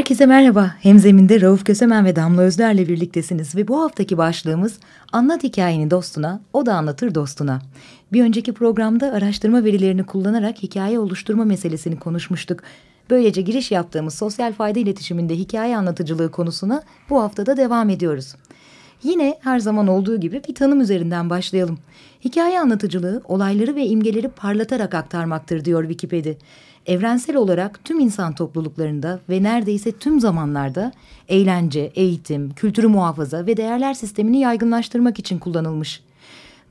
Herkese merhaba. Hemzeminde Rauf Kösemen ve Damla Özler'le birliktesiniz ve bu haftaki başlığımız Anlat hikayeni dostuna, o da anlatır dostuna. Bir önceki programda araştırma verilerini kullanarak hikaye oluşturma meselesini konuşmuştuk. Böylece giriş yaptığımız sosyal fayda iletişiminde hikaye anlatıcılığı konusuna bu haftada devam ediyoruz. Yine her zaman olduğu gibi bir tanım üzerinden başlayalım. Hikaye anlatıcılığı olayları ve imgeleri parlatarak aktarmaktır diyor Wikipedia evrensel olarak tüm insan topluluklarında ve neredeyse tüm zamanlarda eğlence, eğitim, kültürü muhafaza ve değerler sistemini yaygınlaştırmak için kullanılmış.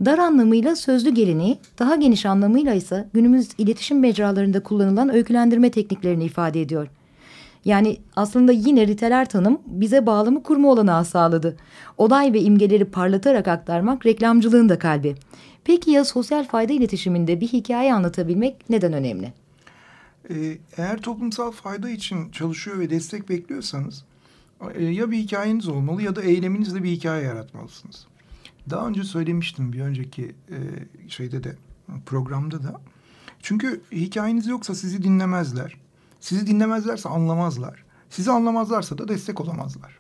Dar anlamıyla sözlü geleneği, daha geniş anlamıyla ise günümüz iletişim mecralarında kullanılan öykülendirme tekniklerini ifade ediyor. Yani aslında yine riteler tanım bize bağlamı kurma olanağı sağladı. Olay ve imgeleri parlatarak aktarmak reklamcılığın da kalbi. Peki ya sosyal fayda iletişiminde bir hikaye anlatabilmek neden önemli? Ee, eğer toplumsal fayda için çalışıyor ve destek bekliyorsanız e, ya bir hikayeniz olmalı ya da eyleminizle bir hikaye yaratmalısınız. Daha önce söylemiştim bir önceki e, şeyde de programda da. Çünkü hikayeniz yoksa sizi dinlemezler. Sizi dinlemezlerse anlamazlar. Sizi anlamazlarsa da destek olamazlar.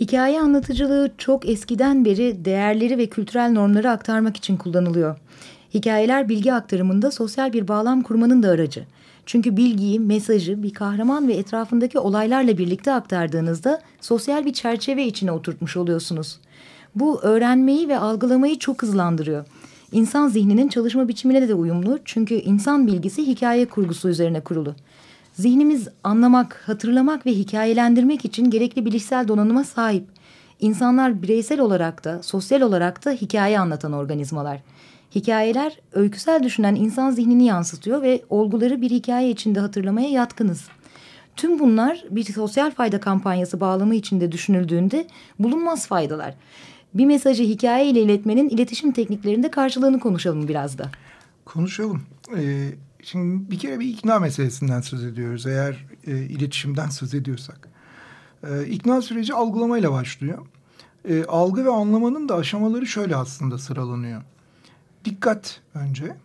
Hikaye anlatıcılığı çok eskiden beri değerleri ve kültürel normları aktarmak için kullanılıyor. Hikayeler bilgi aktarımında sosyal bir bağlam kurmanın da aracı. Çünkü bilgiyi, mesajı bir kahraman ve etrafındaki olaylarla birlikte aktardığınızda sosyal bir çerçeve içine oturtmuş oluyorsunuz. Bu öğrenmeyi ve algılamayı çok hızlandırıyor. İnsan zihninin çalışma biçimine de uyumlu çünkü insan bilgisi hikaye kurgusu üzerine kurulu. Zihnimiz anlamak, hatırlamak ve hikayelendirmek için gerekli bilişsel donanıma sahip. İnsanlar bireysel olarak da, sosyal olarak da hikaye anlatan organizmalar. Hikayeler öyküsel düşünen insan zihnini yansıtıyor ve olguları bir hikaye içinde hatırlamaya yatkınız. Tüm bunlar bir sosyal fayda kampanyası bağlamı içinde düşünüldüğünde bulunmaz faydalar. Bir mesajı hikaye ile iletmenin iletişim tekniklerinde karşılığını konuşalım biraz da. Konuşalım. Ee, şimdi bir kere bir ikna meselesinden söz ediyoruz eğer e, iletişimden söz ediyorsak. Ee, ikna süreci algılamayla başlıyor. Ee, algı ve anlamanın da aşamaları şöyle aslında sıralanıyor dikkat önce.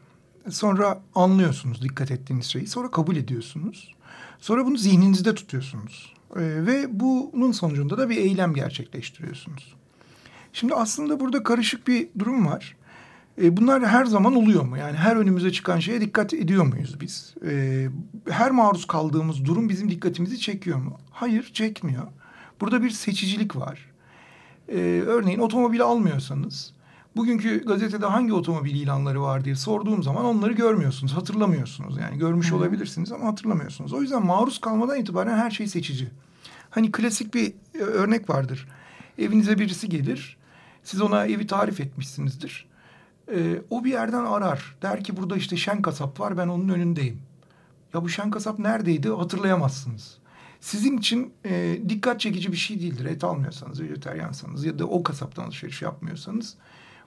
Sonra anlıyorsunuz dikkat ettiğiniz şeyi. Sonra kabul ediyorsunuz. Sonra bunu zihninizde tutuyorsunuz. Ee, ve bunun sonucunda da bir eylem gerçekleştiriyorsunuz. Şimdi aslında burada karışık bir durum var. Ee, bunlar her zaman oluyor mu? Yani her önümüze çıkan şeye dikkat ediyor muyuz biz? Ee, her maruz kaldığımız durum bizim dikkatimizi çekiyor mu? Hayır, çekmiyor. Burada bir seçicilik var. Ee, örneğin otomobil almıyorsanız bugünkü gazetede hangi otomobil ilanları var diye sorduğum zaman onları görmüyorsunuz, hatırlamıyorsunuz. Yani görmüş hmm. olabilirsiniz ama hatırlamıyorsunuz. O yüzden maruz kalmadan itibaren her şey seçici. Hani klasik bir e, örnek vardır. Evinize birisi gelir, siz ona evi tarif etmişsinizdir. Ee, o bir yerden arar. Der ki burada işte şen kasap var, ben onun önündeyim. Ya bu şen kasap neredeydi hatırlayamazsınız. Sizin için e, dikkat çekici bir şey değildir. Et almıyorsanız, vejeteryansanız ya da o kasaptan alışveriş yapmıyorsanız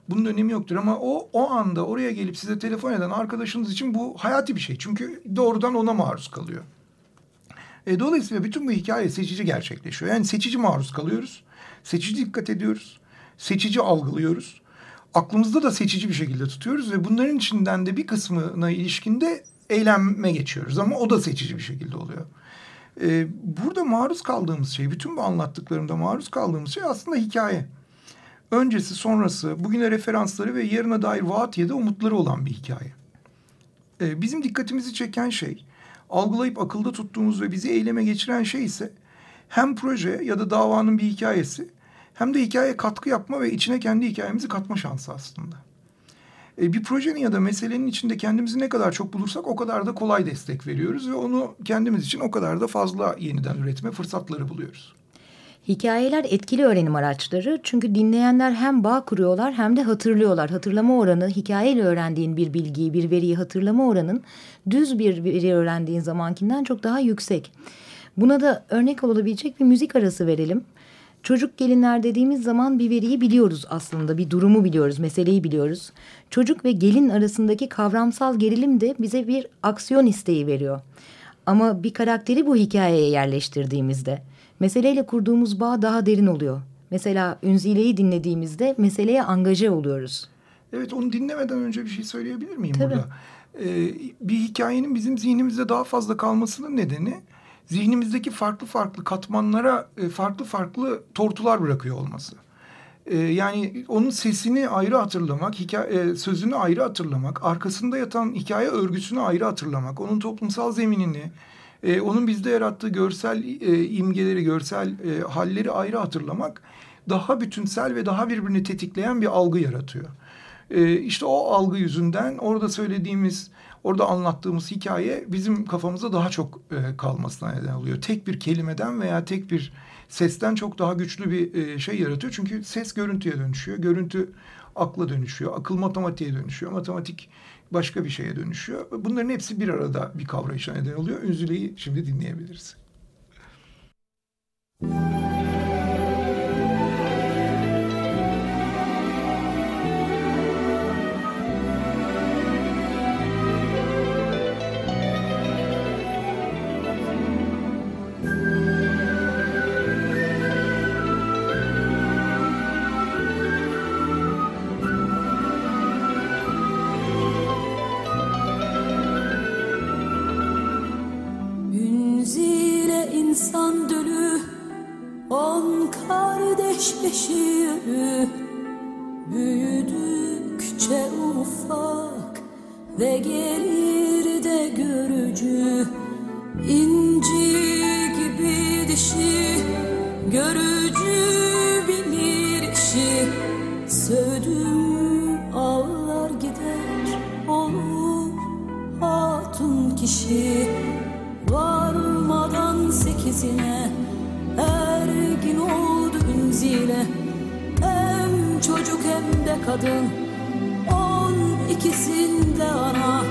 bunun önemi yoktur ama o o anda oraya gelip size telefon eden arkadaşınız için bu hayati bir şey. Çünkü doğrudan ona maruz kalıyor. E, dolayısıyla bütün bu hikaye seçici gerçekleşiyor. Yani seçici maruz kalıyoruz. Seçici dikkat ediyoruz. Seçici algılıyoruz. Aklımızda da seçici bir şekilde tutuyoruz ve bunların içinden de bir kısmına ilişkinde eyleme geçiyoruz ama o da seçici bir şekilde oluyor. Ee, burada maruz kaldığımız şey, bütün bu anlattıklarımda maruz kaldığımız şey aslında hikaye öncesi sonrası, bugüne referansları ve yarına dair vaat ya da umutları olan bir hikaye. Ee, bizim dikkatimizi çeken şey, algılayıp akılda tuttuğumuz ve bizi eyleme geçiren şey ise hem proje ya da davanın bir hikayesi hem de hikayeye katkı yapma ve içine kendi hikayemizi katma şansı aslında. Ee, bir projenin ya da meselenin içinde kendimizi ne kadar çok bulursak o kadar da kolay destek veriyoruz ve onu kendimiz için o kadar da fazla yeniden üretme fırsatları buluyoruz. Hikayeler etkili öğrenim araçları çünkü dinleyenler hem bağ kuruyorlar hem de hatırlıyorlar. Hatırlama oranı hikayeyle öğrendiğin bir bilgiyi, bir veriyi hatırlama oranın düz bir veri öğrendiğin zamankinden çok daha yüksek. Buna da örnek olabilecek bir müzik arası verelim. Çocuk gelinler dediğimiz zaman bir veriyi biliyoruz aslında, bir durumu biliyoruz, meseleyi biliyoruz. Çocuk ve gelin arasındaki kavramsal gerilim de bize bir aksiyon isteği veriyor. Ama bir karakteri bu hikayeye yerleştirdiğimizde meseleyle kurduğumuz bağ daha derin oluyor. Mesela Ünzile'yi dinlediğimizde meseleye angaje oluyoruz. Evet onu dinlemeden önce bir şey söyleyebilir miyim Tabii. burada? Ee, bir hikayenin bizim zihnimizde daha fazla kalmasının nedeni zihnimizdeki farklı farklı katmanlara e, farklı farklı tortular bırakıyor olması. Ee, yani onun sesini ayrı hatırlamak, hikaye, e, sözünü ayrı hatırlamak, arkasında yatan hikaye örgüsünü ayrı hatırlamak, onun toplumsal zeminini, e, onun bizde yarattığı görsel e, imgeleri, görsel e, halleri ayrı hatırlamak daha bütünsel ve daha birbirini tetikleyen bir algı yaratıyor. E, işte o algı yüzünden orada söylediğimiz, orada anlattığımız hikaye bizim kafamıza daha çok e, kalmasına neden oluyor. Tek bir kelimeden veya tek bir sesten çok daha güçlü bir e, şey yaratıyor. Çünkü ses görüntüye dönüşüyor, görüntü akla dönüşüyor, akıl matematiğe dönüşüyor, matematik başka bir şeye dönüşüyor. Bunların hepsi bir arada bir kavrayışa neden oluyor. Ünzüle'yi şimdi dinleyebiliriz. Ünzile On kardeş beşi Büyüdükçe ufak Ve gelir de görücü. İnci gibi dişi Görücü bilir işi Sövdüm ağlar gider Olur hatun kişi. Varmadan sekizine Ergin oldu ünzile Hem çocuk hem de kadın. On ikisinde ana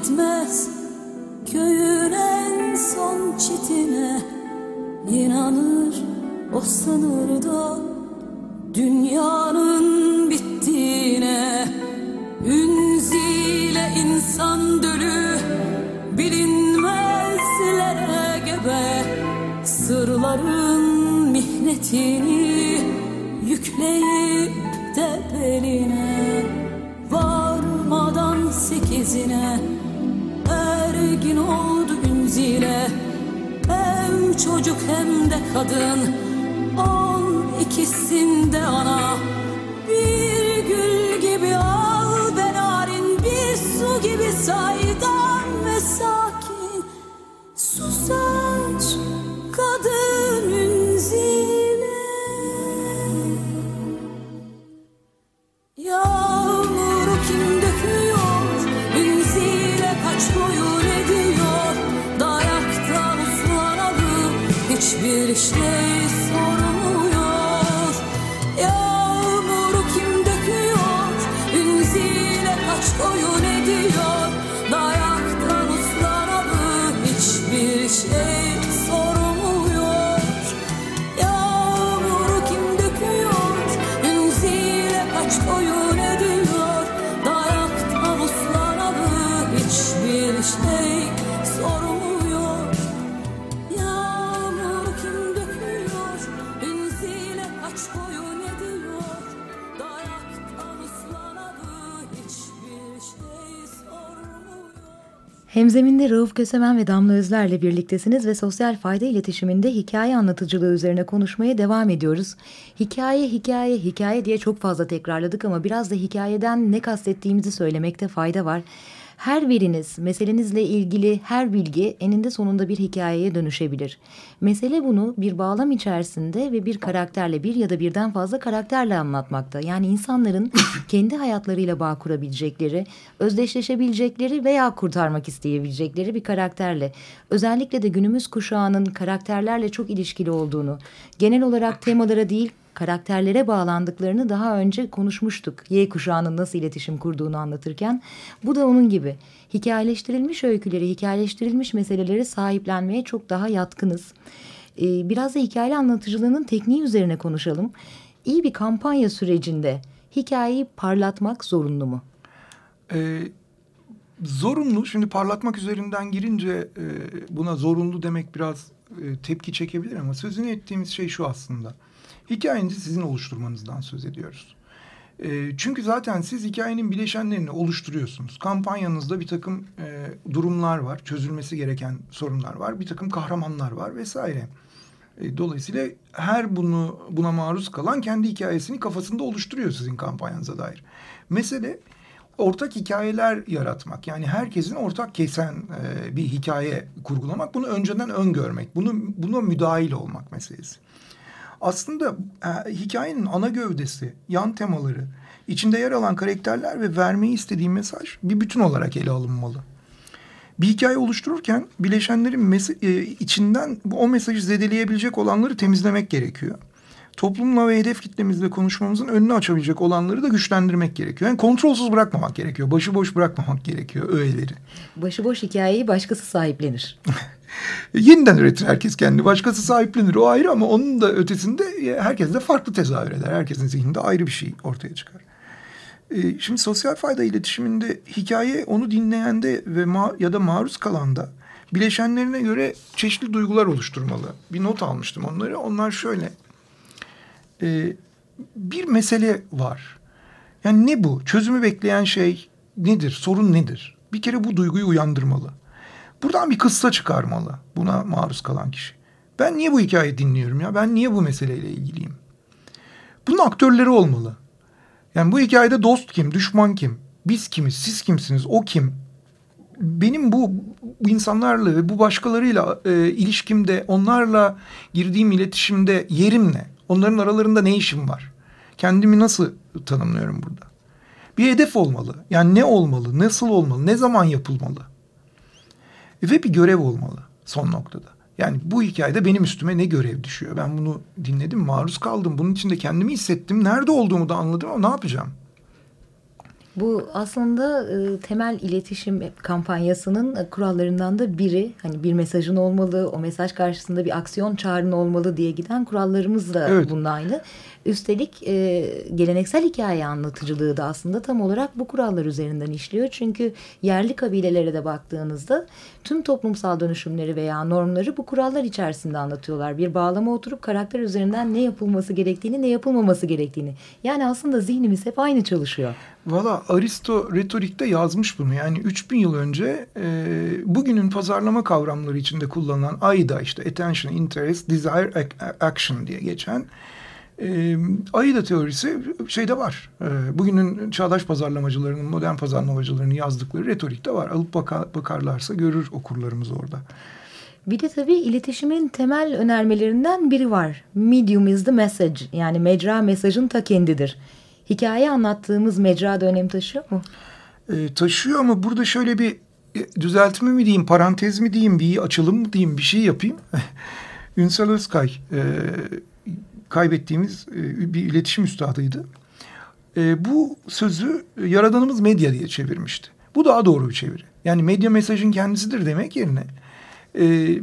gitmez. Köyün en son çitine inanır o sınırda dünyanın bittiğine. Ünzile insan dölü bilinmezlere gebe. Sırların mihnetini yükleyip de beline çocuk hem de kadın. On ikisinde ana Hemzeminde Rauf Kösemen ve Damla Özler'le birliktesiniz ve sosyal fayda iletişiminde hikaye anlatıcılığı üzerine konuşmaya devam ediyoruz. Hikaye, hikaye, hikaye diye çok fazla tekrarladık ama biraz da hikayeden ne kastettiğimizi söylemekte fayda var. Her biriniz meselenizle ilgili her bilgi eninde sonunda bir hikayeye dönüşebilir. Mesele bunu bir bağlam içerisinde ve bir karakterle bir ya da birden fazla karakterle anlatmakta. Yani insanların kendi hayatlarıyla bağ kurabilecekleri, özdeşleşebilecekleri veya kurtarmak isteyebilecekleri bir karakterle. Özellikle de günümüz kuşağının karakterlerle çok ilişkili olduğunu, genel olarak temalara değil karakterlere bağlandıklarını daha önce konuşmuştuk. Y kuşağının nasıl iletişim kurduğunu anlatırken. Bu da onun gibi. Hikayeleştirilmiş öyküleri, hikayeleştirilmiş meseleleri sahiplenmeye çok daha yatkınız. Ee, biraz da hikaye anlatıcılığının tekniği üzerine konuşalım. İyi bir kampanya sürecinde hikayeyi parlatmak zorunlu mu? Ee, zorunlu. Şimdi parlatmak üzerinden girince e, buna zorunlu demek biraz e, tepki çekebilir ama sözünü ettiğimiz şey şu aslında. Hikayenizi sizin oluşturmanızdan söz ediyoruz. E, çünkü zaten siz hikayenin bileşenlerini oluşturuyorsunuz. Kampanyanızda bir takım e, durumlar var, çözülmesi gereken sorunlar var, bir takım kahramanlar var vesaire. E, dolayısıyla her bunu buna maruz kalan kendi hikayesini kafasında oluşturuyor sizin kampanyanıza dair. Mesele ortak hikayeler yaratmak. Yani herkesin ortak kesen e, bir hikaye kurgulamak. Bunu önceden öngörmek. Bunu buna müdahil olmak meselesi. Aslında e, hikayenin ana gövdesi, yan temaları, içinde yer alan karakterler ve vermeyi istediğim mesaj bir bütün olarak ele alınmalı. Bir hikaye oluştururken bileşenlerin e, içinden o mesajı zedeleyebilecek olanları temizlemek gerekiyor. Toplumla ve hedef kitlemizle konuşmamızın önünü açabilecek olanları da güçlendirmek gerekiyor. Yani kontrolsüz bırakmamak gerekiyor. Başıboş bırakmamak gerekiyor öğeleri. Başıboş hikayeyi başkası sahiplenir. Yeniden üretir herkes kendi. Başkası sahiplenir o ayrı ama onun da ötesinde e, herkes de farklı tezahür eder. Herkesin zihninde ayrı bir şey ortaya çıkar. E, şimdi sosyal fayda iletişiminde hikaye onu dinleyende ve ya da maruz kalanda bileşenlerine göre çeşitli duygular oluşturmalı. Bir not almıştım onları. Onlar şöyle. E, bir mesele var. Yani ne bu? Çözümü bekleyen şey nedir? Sorun nedir? Bir kere bu duyguyu uyandırmalı. Buradan bir kıssa çıkarmalı buna maruz kalan kişi. Ben niye bu hikayeyi dinliyorum ya? Ben niye bu meseleyle ilgiliyim? Bunun aktörleri olmalı. Yani bu hikayede dost kim, düşman kim? Biz kimiz, siz kimsiniz, o kim? Benim bu, bu insanlarla ve bu başkalarıyla e, ilişkimde, onlarla girdiğim iletişimde yerim ne? Onların aralarında ne işim var? Kendimi nasıl tanımlıyorum burada? Bir hedef olmalı. Yani ne olmalı, nasıl olmalı, ne zaman yapılmalı? Ve bir görev olmalı son noktada. Yani bu hikayede benim üstüme ne görev düşüyor? Ben bunu dinledim, maruz kaldım. Bunun içinde kendimi hissettim. Nerede olduğumu da anladım ama ne yapacağım? Bu aslında e, temel iletişim kampanyasının e, kurallarından da biri. Hani bir mesajın olmalı, o mesaj karşısında bir aksiyon çağrın olmalı diye giden kurallarımız da Evet. bunun aynı. Üstelik e, geleneksel hikaye anlatıcılığı da aslında tam olarak bu kurallar üzerinden işliyor. Çünkü yerli kabilelere de baktığınızda tüm toplumsal dönüşümleri veya normları bu kurallar içerisinde anlatıyorlar. Bir bağlama oturup karakter üzerinden ne yapılması gerektiğini, ne yapılmaması gerektiğini. Yani aslında zihnimiz hep aynı çalışıyor. Valla Aristo retorikte yazmış bunu. Yani 3000 yıl önce e, bugünün pazarlama kavramları içinde kullanılan AIDA işte attention, interest, desire, ac- action diye geçen e, AIDA teorisi şeyde var. E, bugünün çağdaş pazarlamacılarının, modern pazarlamacılarının yazdıkları retorikte var. Alıp baka- bakarlarsa görür okurlarımız orada. Bir de tabii iletişimin temel önermelerinden biri var. Medium is the message. Yani mecra mesajın ta kendidir. Hikaye anlattığımız mecra da önem taşıyor mu? E, taşıyor ama burada şöyle bir e, düzeltme mi diyeyim, parantez mi diyeyim, bir açılım mı diyeyim, bir şey yapayım. Ünsal Özkay e, kaybettiğimiz e, bir iletişim üstadıydı. E, bu sözü Yaradanımız medya diye çevirmişti. Bu daha doğru bir çeviri. Yani medya mesajın kendisidir demek yerine e,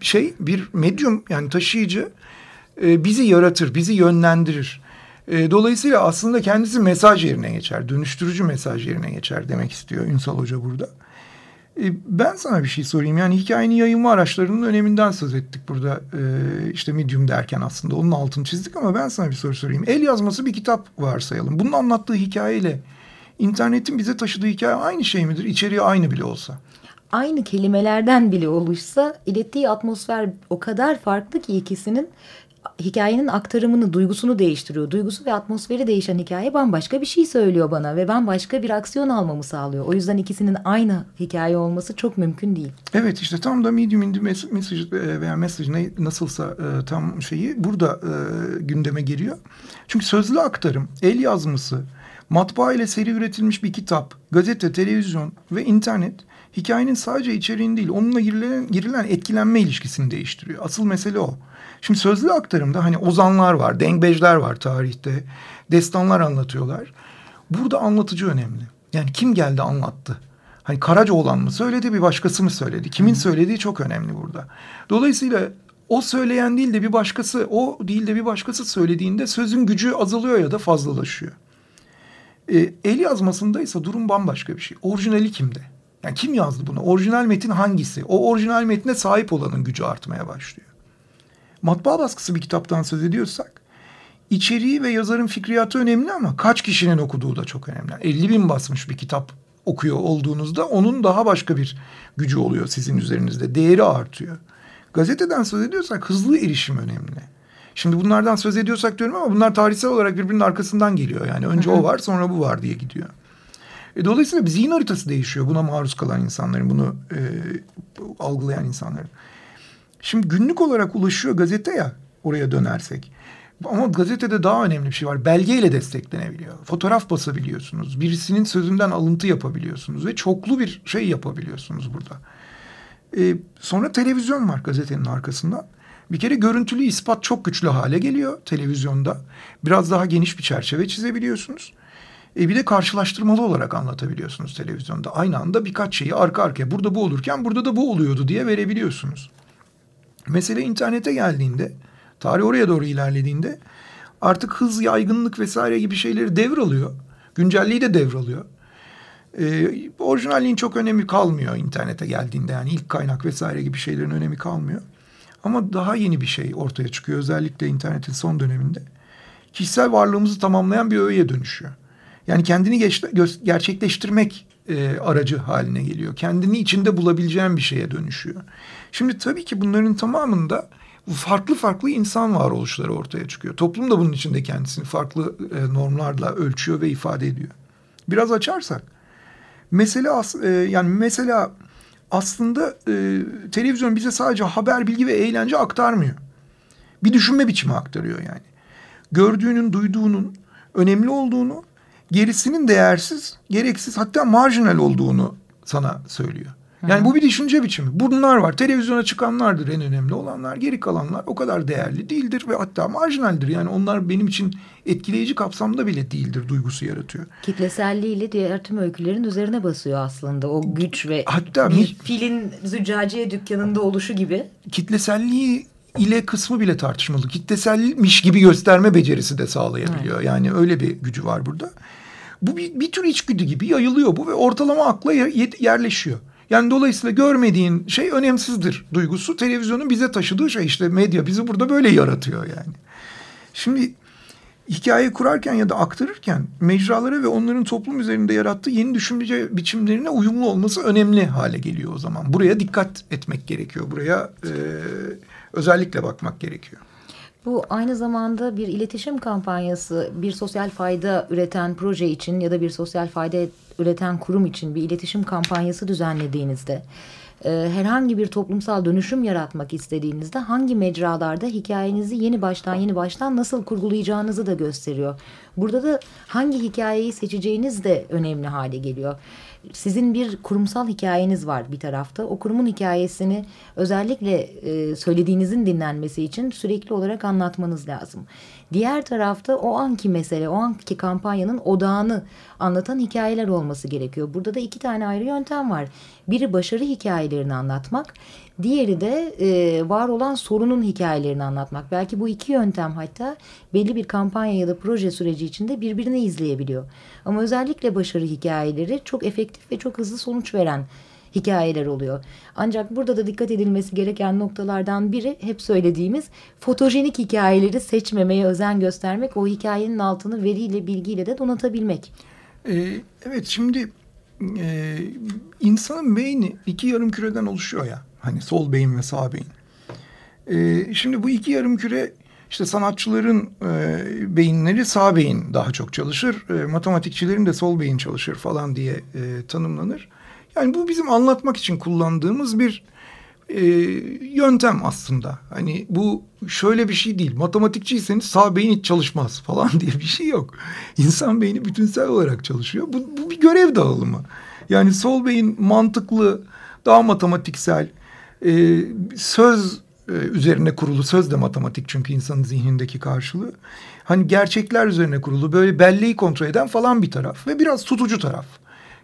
şey bir medyum yani taşıyıcı bizi yaratır, bizi yönlendirir. Dolayısıyla aslında kendisi mesaj yerine geçer, dönüştürücü mesaj yerine geçer demek istiyor Ünsal Hoca burada. E, ben sana bir şey sorayım. Yani hikayenin yayınma araçlarının öneminden söz ettik burada. E, işte medium derken aslında onun altını çizdik ama ben sana bir soru sorayım. El yazması bir kitap varsayalım. Bunun anlattığı hikayeyle internetin bize taşıdığı hikaye aynı şey midir? İçeriği aynı bile olsa. aynı kelimelerden bile oluşsa ilettiği atmosfer o kadar farklı ki ikisinin hikayenin aktarımını, duygusunu değiştiriyor. Duygusu ve atmosferi değişen hikaye bambaşka bir şey söylüyor bana ve bambaşka bir aksiyon almamı sağlıyor. O yüzden ikisinin aynı hikaye olması çok mümkün değil. Evet işte tam da medium in the message e, veya message ne, nasılsa e, tam şeyi burada e, gündeme geliyor. Çünkü sözlü aktarım, el yazması, matbaa ile seri üretilmiş bir kitap, gazete, televizyon ve internet hikayenin sadece içeriğini değil onunla girilen, girilen etkilenme ilişkisini değiştiriyor. Asıl mesele o. Şimdi sözlü aktarımda hani ozanlar var, dengbejler var tarihte, destanlar anlatıyorlar. Burada anlatıcı önemli. Yani kim geldi anlattı. Hani Karacaoğlan mı söyledi bir başkası mı söyledi? Kimin söylediği çok önemli burada. Dolayısıyla o söyleyen değil de bir başkası, o değil de bir başkası söylediğinde sözün gücü azalıyor ya da fazlalaşıyor. E, el yazmasında ise durum bambaşka bir şey. Orijinali kimde? Yani kim yazdı bunu? Orijinal metin hangisi? O orijinal metne sahip olanın gücü artmaya başlıyor. Matbaa baskısı bir kitaptan söz ediyorsak içeriği ve yazarın fikriyatı önemli ama kaç kişinin okuduğu da çok önemli. 50 bin basmış bir kitap okuyor olduğunuzda onun daha başka bir gücü oluyor sizin üzerinizde. Değeri artıyor. Gazeteden söz ediyorsak hızlı erişim önemli. Şimdi bunlardan söz ediyorsak diyorum ama bunlar tarihsel olarak birbirinin arkasından geliyor. Yani önce o var sonra bu var diye gidiyor. E, dolayısıyla bir zihin haritası değişiyor buna maruz kalan insanların, bunu e, algılayan insanların. Şimdi günlük olarak ulaşıyor gazete ya oraya dönersek. Ama gazetede daha önemli bir şey var. Belgeyle desteklenebiliyor. Fotoğraf basabiliyorsunuz. Birisinin sözünden alıntı yapabiliyorsunuz. Ve çoklu bir şey yapabiliyorsunuz burada. Ee, sonra televizyon var gazetenin arkasında. Bir kere görüntülü ispat çok güçlü hale geliyor televizyonda. Biraz daha geniş bir çerçeve çizebiliyorsunuz. E bir de karşılaştırmalı olarak anlatabiliyorsunuz televizyonda. Aynı anda birkaç şeyi arka arkaya burada bu olurken burada da bu oluyordu diye verebiliyorsunuz. Mesele internete geldiğinde, tarih oraya doğru ilerlediğinde artık hız, yaygınlık vesaire gibi şeyleri devralıyor. Güncelliği de devralıyor. Ee, orijinalliğin çok önemi kalmıyor internete geldiğinde. Yani ilk kaynak vesaire gibi şeylerin önemi kalmıyor. Ama daha yeni bir şey ortaya çıkıyor. Özellikle internetin son döneminde. Kişisel varlığımızı tamamlayan bir öğeye dönüşüyor. Yani kendini gerçekleştirmek e, aracı haline geliyor. Kendini içinde bulabileceğin bir şeye dönüşüyor. Şimdi tabii ki bunların tamamında farklı farklı insan varoluşları ortaya çıkıyor. Toplum da bunun içinde kendisini farklı e, normlarla ölçüyor ve ifade ediyor. Biraz açarsak mesele as, e, yani mesela aslında e, televizyon bize sadece haber, bilgi ve eğlence aktarmıyor. Bir düşünme biçimi aktarıyor yani. Gördüğünün, duyduğunun önemli olduğunu, gerisinin değersiz, gereksiz hatta marjinal olduğunu sana söylüyor. Yani bu bir düşünce biçimi. Bunlar var. Televizyona çıkanlardır en önemli olanlar. Geri kalanlar o kadar değerli değildir ve hatta marjinaldir. Yani onlar benim için etkileyici kapsamda bile değildir duygusu yaratıyor. Kitleselliğiyle diğer tüm öykülerin üzerine basıyor aslında. O güç ve hatta bir mi, filin züccaciye dükkanında oluşu gibi. Kitleselliği ile kısmı bile tartışmalı. Kitleselmiş gibi gösterme becerisi de sağlayabiliyor. Evet. Yani öyle bir gücü var burada. Bu bir, bir tür içgüdü gibi yayılıyor bu ve ortalama akla yerleşiyor. Yani dolayısıyla görmediğin şey önemsizdir duygusu. Televizyonun bize taşıdığı şey işte medya bizi burada böyle yaratıyor yani. Şimdi hikaye kurarken ya da aktarırken mecralara ve onların toplum üzerinde yarattığı yeni düşünce biçimlerine uyumlu olması önemli hale geliyor o zaman. Buraya dikkat etmek gerekiyor. Buraya e, özellikle bakmak gerekiyor. Bu aynı zamanda bir iletişim kampanyası, bir sosyal fayda üreten proje için ya da bir sosyal fayda üreten kurum için bir iletişim kampanyası düzenlediğinizde e, herhangi bir toplumsal dönüşüm yaratmak istediğinizde hangi mecralarda hikayenizi yeni baştan yeni baştan nasıl kurgulayacağınızı da gösteriyor. Burada da hangi hikayeyi seçeceğiniz de önemli hale geliyor sizin bir kurumsal hikayeniz var bir tarafta. O kurumun hikayesini özellikle e, söylediğinizin dinlenmesi için sürekli olarak anlatmanız lazım. Diğer tarafta o anki mesele, o anki kampanyanın odağını anlatan hikayeler olması gerekiyor. Burada da iki tane ayrı yöntem var. Biri başarı hikayelerini anlatmak, diğeri de e, var olan sorunun hikayelerini anlatmak. Belki bu iki yöntem hatta belli bir kampanya ya da proje süreci içinde birbirini izleyebiliyor. Ama özellikle başarı hikayeleri çok efektif ve çok hızlı sonuç veren hikayeler oluyor. Ancak burada da dikkat edilmesi gereken noktalardan biri hep söylediğimiz fotojenik hikayeleri seçmemeye özen göstermek, o hikayenin altını veriyle, bilgiyle de donatabilmek. Ee, evet şimdi e, insanın beyni iki yarım küreden oluşuyor ya. Hani sol beyin ve sağ beyin. E, şimdi bu iki yarım küre işte sanatçıların e, beyinleri sağ beyin daha çok çalışır. E, matematikçilerin de sol beyin çalışır falan diye e, tanımlanır. Yani bu bizim anlatmak için kullandığımız bir e, yöntem aslında. Hani bu şöyle bir şey değil. Matematikçiyseniz sağ beyin hiç çalışmaz falan diye bir şey yok. İnsan beyni bütünsel olarak çalışıyor. Bu, bu bir görev dağılımı. Yani sol beyin mantıklı, daha matematiksel, e, söz e, üzerine kurulu, söz de matematik çünkü insanın zihnindeki karşılığı. Hani gerçekler üzerine kurulu, böyle belleği kontrol eden falan bir taraf ve biraz tutucu taraf.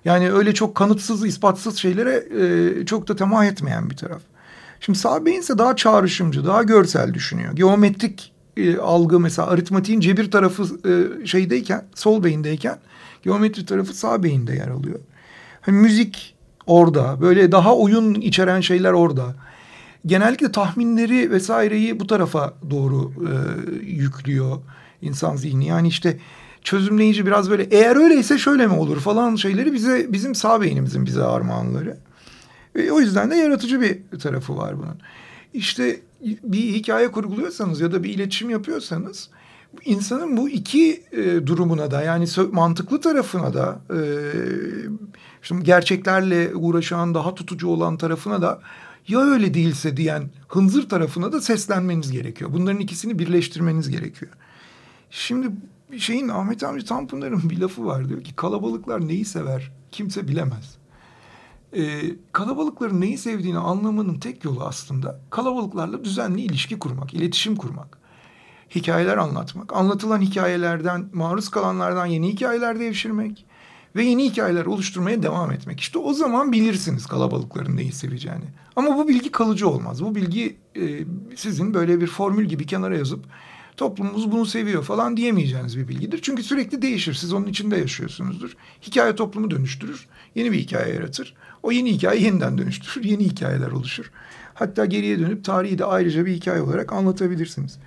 Yani öyle çok kanıtsız, ispatsız şeylere e, çok da temah etmeyen bir taraf. Şimdi sağ beyin ise daha çağrışımcı, daha görsel düşünüyor. Geometrik e, algı mesela aritmatiğin cebir tarafı e, şeydeyken, sol beyindeyken geometri tarafı sağ beyinde yer alıyor. Hani müzik orada, böyle daha oyun içeren şeyler orada. Genellikle tahminleri vesaireyi bu tarafa doğru e, yüklüyor insan zihni. Yani işte çözümleyici biraz böyle eğer öyleyse şöyle mi olur falan şeyleri bize bizim sağ beynimizin bize armağanları. E, o yüzden de yaratıcı bir tarafı var bunun. İşte bir hikaye kurguluyorsanız ya da bir iletişim yapıyorsanız insanın bu iki e, durumuna da yani mantıklı tarafına da e, şimdi gerçeklerle uğraşan daha tutucu olan tarafına da ya öyle değilse diyen hınzır tarafına da seslenmeniz gerekiyor. Bunların ikisini birleştirmeniz gerekiyor. Şimdi şeyin Ahmet Hamdi Tanpınar'ın bir lafı var diyor ki kalabalıklar neyi sever kimse bilemez. Ee, kalabalıkların neyi sevdiğini anlamanın tek yolu aslında kalabalıklarla düzenli ilişki kurmak, iletişim kurmak. Hikayeler anlatmak, anlatılan hikayelerden, maruz kalanlardan yeni hikayeler devşirmek ve yeni hikayeler oluşturmaya devam etmek. İşte o zaman bilirsiniz kalabalıkların neyi seveceğini. Ama bu bilgi kalıcı olmaz. Bu bilgi e, sizin böyle bir formül gibi kenara yazıp toplumumuz bunu seviyor falan diyemeyeceğiniz bir bilgidir. Çünkü sürekli değişir. Siz onun içinde yaşıyorsunuzdur. Hikaye toplumu dönüştürür. Yeni bir hikaye yaratır. O yeni hikaye yeniden dönüştürür. Yeni hikayeler oluşur. Hatta geriye dönüp tarihi de ayrıca bir hikaye olarak anlatabilirsiniz.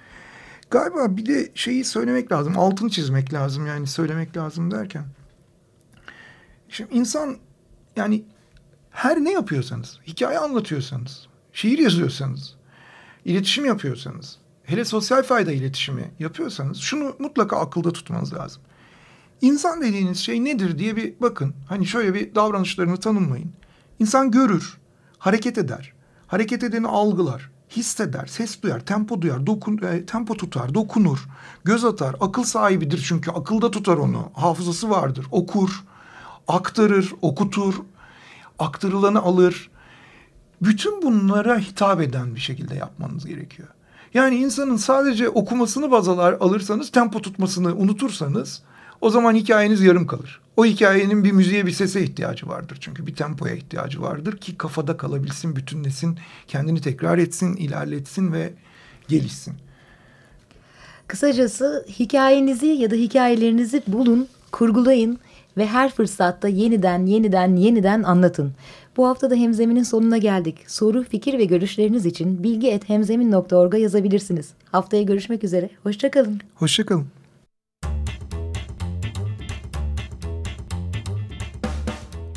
Galiba bir de şeyi söylemek lazım. Altını çizmek lazım yani söylemek lazım derken. Şimdi insan yani her ne yapıyorsanız, hikaye anlatıyorsanız, şiir yazıyorsanız, iletişim yapıyorsanız, hele sosyal fayda iletişimi yapıyorsanız şunu mutlaka akılda tutmanız lazım. İnsan dediğiniz şey nedir diye bir bakın. Hani şöyle bir davranışlarını tanımlayın. İnsan görür, hareket eder. Hareket edeni algılar, hisseder, ses duyar, tempo duyar, dokun, e, tempo tutar, dokunur, göz atar, akıl sahibidir çünkü akılda tutar onu, hafızası vardır, okur, aktarır, okutur, aktarılanı alır. Bütün bunlara hitap eden bir şekilde yapmanız gerekiyor. Yani insanın sadece okumasını baz alırsanız, tempo tutmasını unutursanız o zaman hikayeniz yarım kalır. O hikayenin bir müziğe bir sese ihtiyacı vardır. Çünkü bir tempoya ihtiyacı vardır ki kafada kalabilsin, bütünlesin, kendini tekrar etsin, ilerletsin ve gelişsin. Kısacası hikayenizi ya da hikayelerinizi bulun, kurgulayın ve her fırsatta yeniden, yeniden, yeniden anlatın. Bu hafta da Hemzemin'in sonuna geldik. Soru, fikir ve görüşleriniz için bilgi.hemzemin.org'a yazabilirsiniz. Haftaya görüşmek üzere. Hoşçakalın. Hoşçakalın.